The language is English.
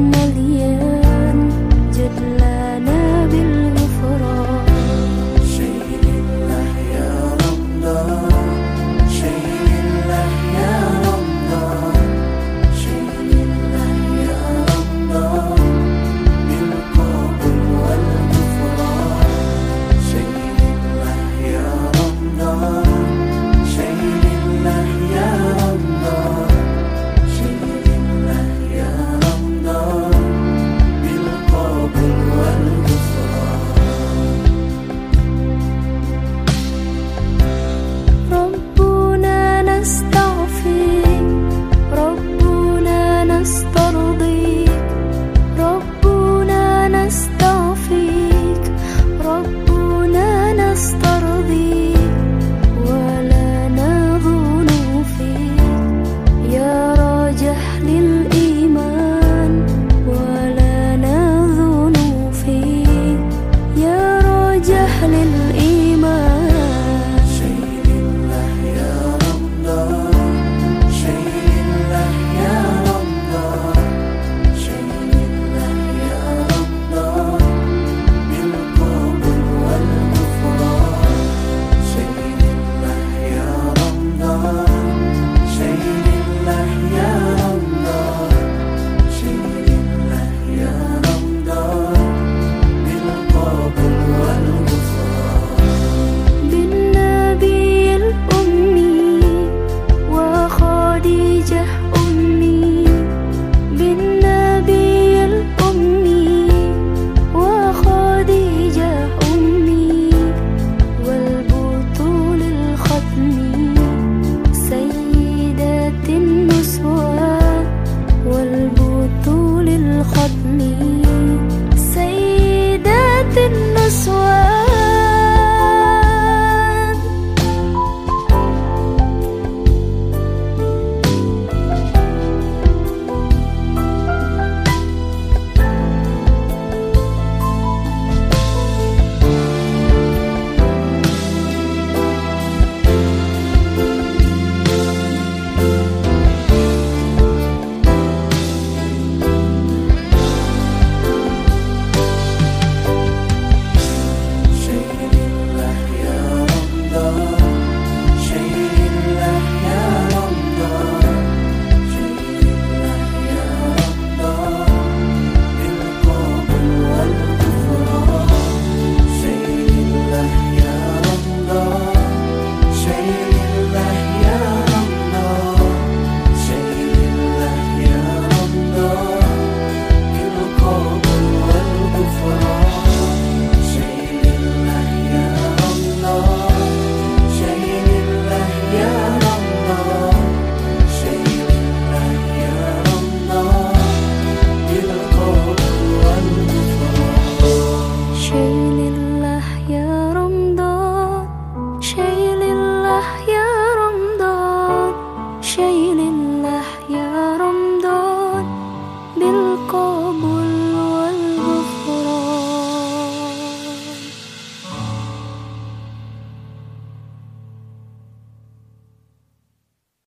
million